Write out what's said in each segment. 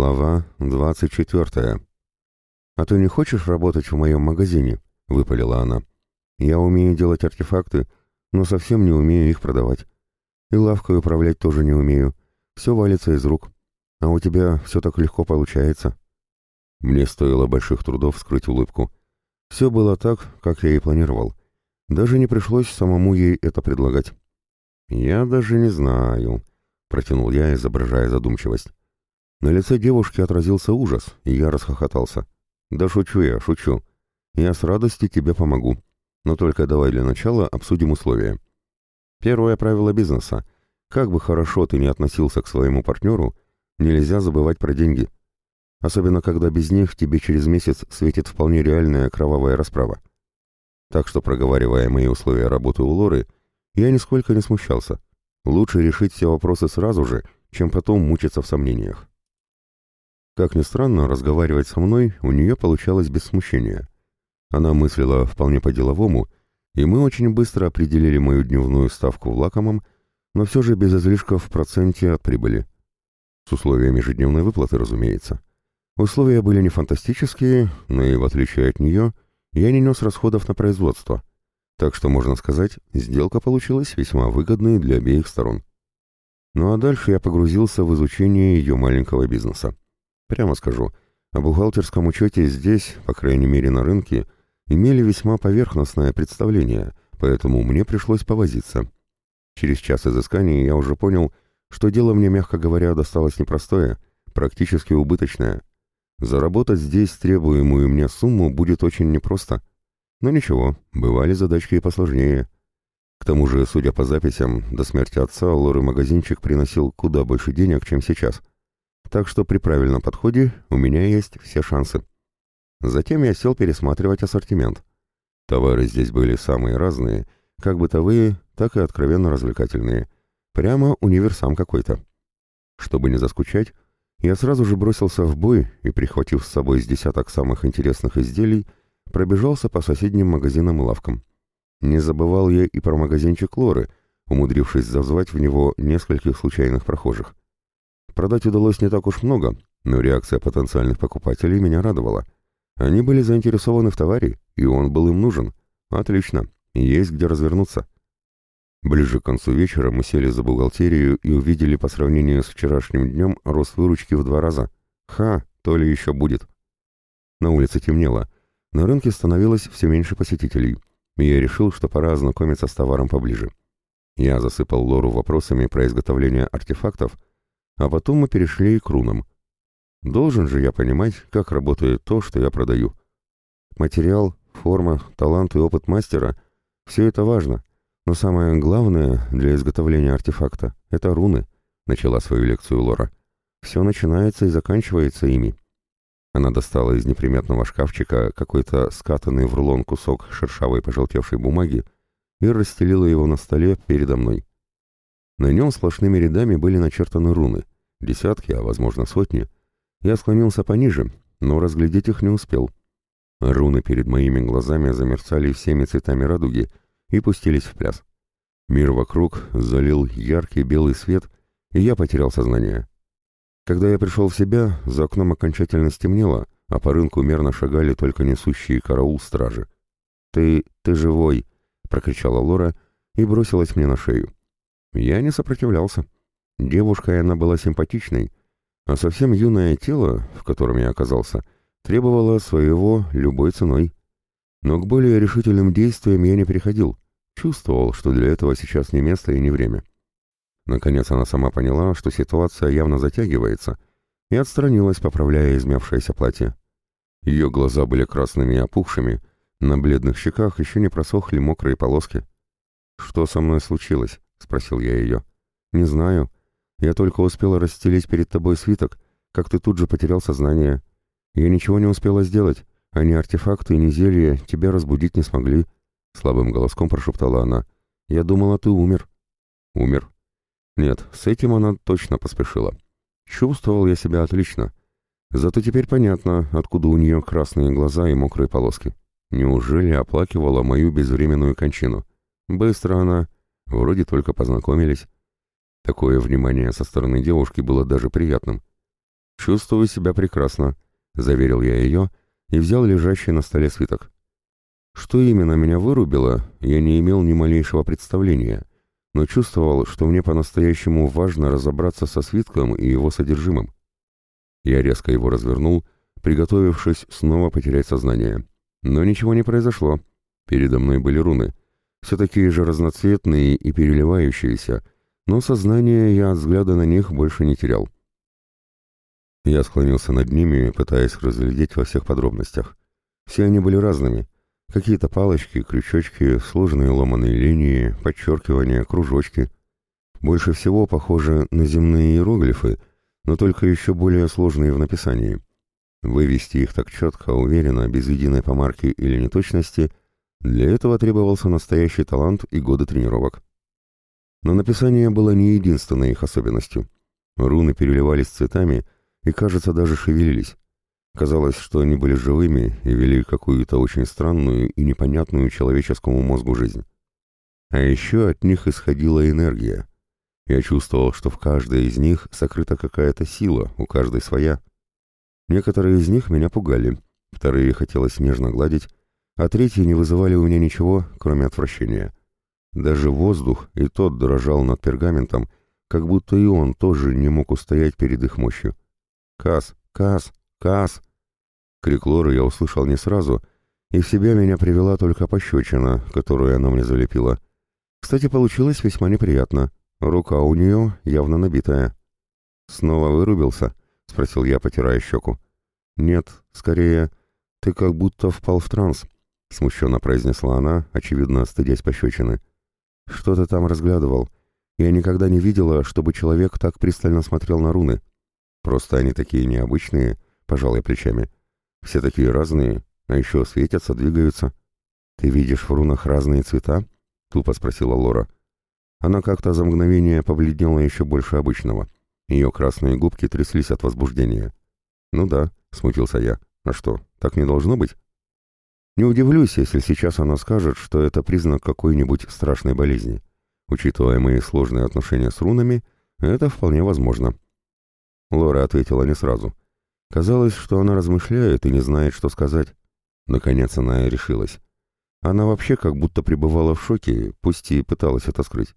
Глава двадцать четвертая. «А ты не хочешь работать в моем магазине?» — выпалила она. «Я умею делать артефакты, но совсем не умею их продавать. И лавкой управлять тоже не умею. Все валится из рук. А у тебя все так легко получается». Мне стоило больших трудов скрыть улыбку. Все было так, как я и планировал. Даже не пришлось самому ей это предлагать. «Я даже не знаю», — протянул я, изображая задумчивость. На лице девушки отразился ужас, и я расхохотался. «Да шучу я, шучу. Я с радостью тебе помогу. Но только давай для начала обсудим условия. Первое правило бизнеса. Как бы хорошо ты ни относился к своему партнеру, нельзя забывать про деньги. Особенно, когда без них тебе через месяц светит вполне реальная кровавая расправа. Так что, проговаривая мои условия работы у Лоры, я нисколько не смущался. Лучше решить все вопросы сразу же, чем потом мучиться в сомнениях. Как ни странно, разговаривать со мной у нее получалось без смущения. Она мыслила вполне по-деловому, и мы очень быстро определили мою дневную ставку в лакомом, но все же без излишков в проценте от прибыли. С условиями ежедневной выплаты, разумеется. Условия были не фантастические, но и в отличие от нее, я не нес расходов на производство. Так что, можно сказать, сделка получилась весьма выгодной для обеих сторон. Ну а дальше я погрузился в изучение ее маленького бизнеса. Прямо скажу, о бухгалтерском учете здесь, по крайней мере на рынке, имели весьма поверхностное представление, поэтому мне пришлось повозиться. Через час изысканий я уже понял, что дело мне, мягко говоря, досталось непростое, практически убыточное. Заработать здесь требуемую мне сумму будет очень непросто. Но ничего, бывали задачки и посложнее. К тому же, судя по записям, до смерти отца Лоры магазинчик приносил куда больше денег, чем сейчас. Так что при правильном подходе у меня есть все шансы. Затем я сел пересматривать ассортимент. Товары здесь были самые разные, как бытовые, так и откровенно развлекательные. Прямо универсам какой-то. Чтобы не заскучать, я сразу же бросился в бой и, прихватив с собой с десяток самых интересных изделий, пробежался по соседним магазинам и лавкам. Не забывал я и про магазинчик Лоры, умудрившись зазвать в него нескольких случайных прохожих. Продать удалось не так уж много, но реакция потенциальных покупателей меня радовала. Они были заинтересованы в товаре, и он был им нужен. Отлично, есть где развернуться. Ближе к концу вечера мы сели за бухгалтерию и увидели по сравнению с вчерашним днем рост выручки в два раза. Ха, то ли еще будет. На улице темнело. На рынке становилось все меньше посетителей. И я решил, что пора ознакомиться с товаром поближе. Я засыпал Лору вопросами про изготовление артефактов, а потом мы перешли к рунам. Должен же я понимать, как работает то, что я продаю. Материал, форма, талант и опыт мастера — все это важно. Но самое главное для изготовления артефакта — это руны, — начала свою лекцию Лора. Все начинается и заканчивается ими. Она достала из неприметного шкафчика какой-то скатанный в рулон кусок шершавой пожелтевшей бумаги и расстелила его на столе передо мной. На нем сплошными рядами были начертаны руны, десятки, а возможно сотни. Я склонился пониже, но разглядеть их не успел. Руны перед моими глазами замерцали всеми цветами радуги и пустились в пляс. Мир вокруг залил яркий белый свет, и я потерял сознание. Когда я пришел в себя, за окном окончательно стемнело, а по рынку мерно шагали только несущие караул стражи. «Ты... ты живой!» — прокричала Лора и бросилась мне на шею. Я не сопротивлялся. Девушка она была симпатичной, а совсем юное тело, в котором я оказался, требовало своего любой ценой. Но к более решительным действиям я не переходил. Чувствовал, что для этого сейчас не место и не время. Наконец она сама поняла, что ситуация явно затягивается, и отстранилась, поправляя измявшееся платье. Ее глаза были красными и опухшими, на бледных щеках еще не просохли мокрые полоски. «Что со мной случилось?» — спросил я ее. «Не знаю. Я только успела расстелить перед тобой свиток, как ты тут же потерял сознание. Я ничего не успела сделать, а ни артефакты, ни зелья тебя разбудить не смогли», — слабым голоском прошептала она. «Я думала, ты умер». «Умер?» «Нет, с этим она точно поспешила. Чувствовал я себя отлично. Зато теперь понятно, откуда у нее красные глаза и мокрые полоски. Неужели оплакивала мою безвременную кончину? Быстро она...» Вроде только познакомились. Такое внимание со стороны девушки было даже приятным. «Чувствую себя прекрасно», — заверил я ее и взял лежащий на столе свиток. Что именно меня вырубило, я не имел ни малейшего представления, но чувствовал, что мне по-настоящему важно разобраться со свитком и его содержимым. Я резко его развернул, приготовившись снова потерять сознание. Но ничего не произошло. Передо мной были руны. Все такие же разноцветные и переливающиеся, но сознание я от взгляда на них больше не терял. Я склонился над ними, пытаясь разглядеть во всех подробностях. Все они были разными. Какие-то палочки, крючочки, сложные ломаные линии, подчеркивания, кружочки. Больше всего похоже на земные иероглифы, но только еще более сложные в написании. Вывести их так четко, уверенно, без единой помарки или неточности, для этого требовался настоящий талант и годы тренировок. Но написание было не единственной их особенностью. Руны переливались цветами и, кажется, даже шевелились. Казалось, что они были живыми и вели какую-то очень странную и непонятную человеческому мозгу жизнь. А еще от них исходила энергия. Я чувствовал, что в каждой из них сокрыта какая-то сила, у каждой своя. Некоторые из них меня пугали, вторые хотелось нежно гладить, а третьи не вызывали у меня ничего, кроме отвращения. Даже воздух и тот дрожал над пергаментом, как будто и он тоже не мог устоять перед их мощью. «Кас! Кас! Кас!» Крик Лоры я услышал не сразу, и в себя меня привела только пощечина, которую она мне залепила. Кстати, получилось весьма неприятно. Рука у нее явно набитая. «Снова вырубился?» — спросил я, потирая щеку. «Нет, скорее, ты как будто впал в транс», — смущенно произнесла она, очевидно, стыдясь пощечины. «Что ты там разглядывал? Я никогда не видела, чтобы человек так пристально смотрел на руны. Просто они такие необычные», — пожал я плечами. «Все такие разные, а еще светятся, двигаются». «Ты видишь в рунах разные цвета?» — тупо спросила Лора. Она как-то за мгновение побледнела еще больше обычного. Ее красные губки тряслись от возбуждения. «Ну да», — смутился я. «А что, так не должно быть?» Не удивлюсь, если сейчас она скажет, что это признак какой-нибудь страшной болезни. Учитывая мои сложные отношения с рунами, это вполне возможно. Лора ответила не сразу. Казалось, что она размышляет и не знает, что сказать. Наконец она и решилась. Она вообще как будто пребывала в шоке, пусть и пыталась это скрыть.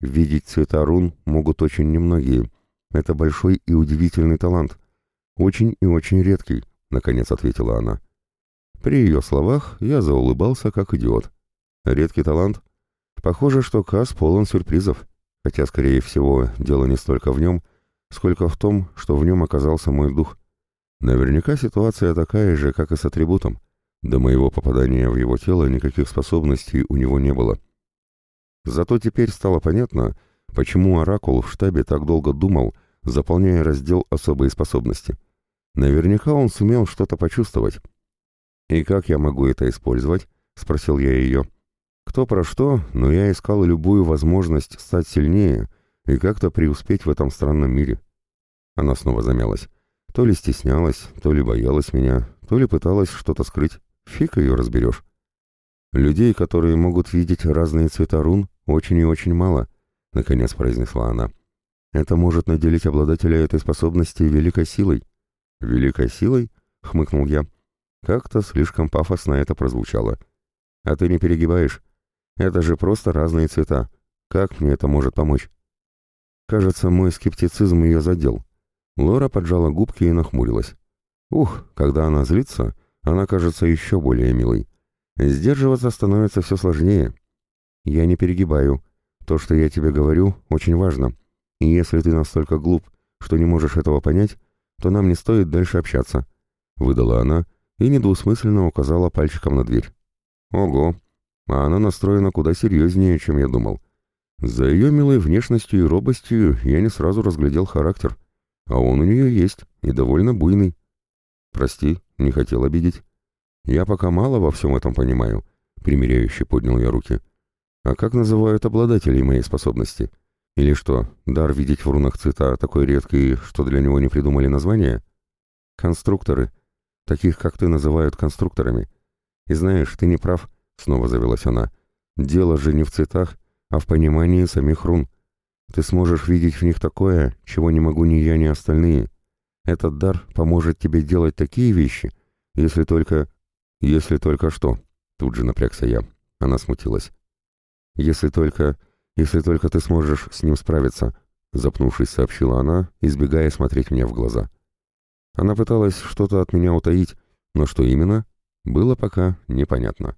Видеть цвета рун могут очень немногие. Это большой и удивительный талант. Очень и очень редкий, наконец ответила она. При ее словах я заулыбался, как идиот. Редкий талант? Похоже, что Кас полон сюрпризов, хотя, скорее всего, дело не столько в нем, сколько в том, что в нем оказался мой дух. Наверняка ситуация такая же, как и с атрибутом. До моего попадания в его тело никаких способностей у него не было. Зато теперь стало понятно, почему Оракул в штабе так долго думал, заполняя раздел «Особые способности». Наверняка он сумел что-то почувствовать. «И как я могу это использовать?» — спросил я ее. «Кто про что, но я искал любую возможность стать сильнее и как-то преуспеть в этом странном мире». Она снова замялась. То ли стеснялась, то ли боялась меня, то ли пыталась что-то скрыть. Фиг ее разберешь. Людей, которые могут видеть разные цвета рун, очень и очень мало, — наконец произнесла она. Это может наделить обладателя этой способности великой силой. Великой силой? — хмыкнул я. Как-то слишком пафосно это прозвучало. А ты не перегибаешь? Это же просто разные цвета. Как мне это может помочь? Кажется, мой скептицизм ее задел. Лора поджала губки и нахмурилась. Ух, когда она злится, она кажется еще более милой. Сдерживаться становится все сложнее. Я не перегибаю. То, что я тебе говорю, очень важно. И если ты настолько глуп, что не можешь этого понять, то нам не стоит дальше общаться. Выдала она, и недвусмысленно указала пальчиком на дверь. Ого, а она настроена куда серьезнее, чем я думал. За ее милой внешностью и робостью я не сразу разглядел характер, а он у нее есть, и довольно буйный. Прости, не хотел обидеть. Я пока мало во всем этом понимаю, примиряюще поднял я руки. А как называют обладателей моей способности? Или что, дар видеть в рунах цвета такой редкий, что для него не придумали название? Конструкторы — Таких, как ты, называют конструкторами. И знаешь, ты не прав, — снова завелась она. Дело же не в цветах, а в понимании самих рун. Ты сможешь видеть в них такое, чего не могу ни я, ни остальные. Этот дар поможет тебе делать такие вещи, если только... Если только что. Тут же напрягся я. Она смутилась. Если только... Если только ты сможешь с ним справиться, запнувшись, сообщила она, избегая смотреть мне в глаза. Она пыталась что-то от меня утаить, но что именно, было пока непонятно.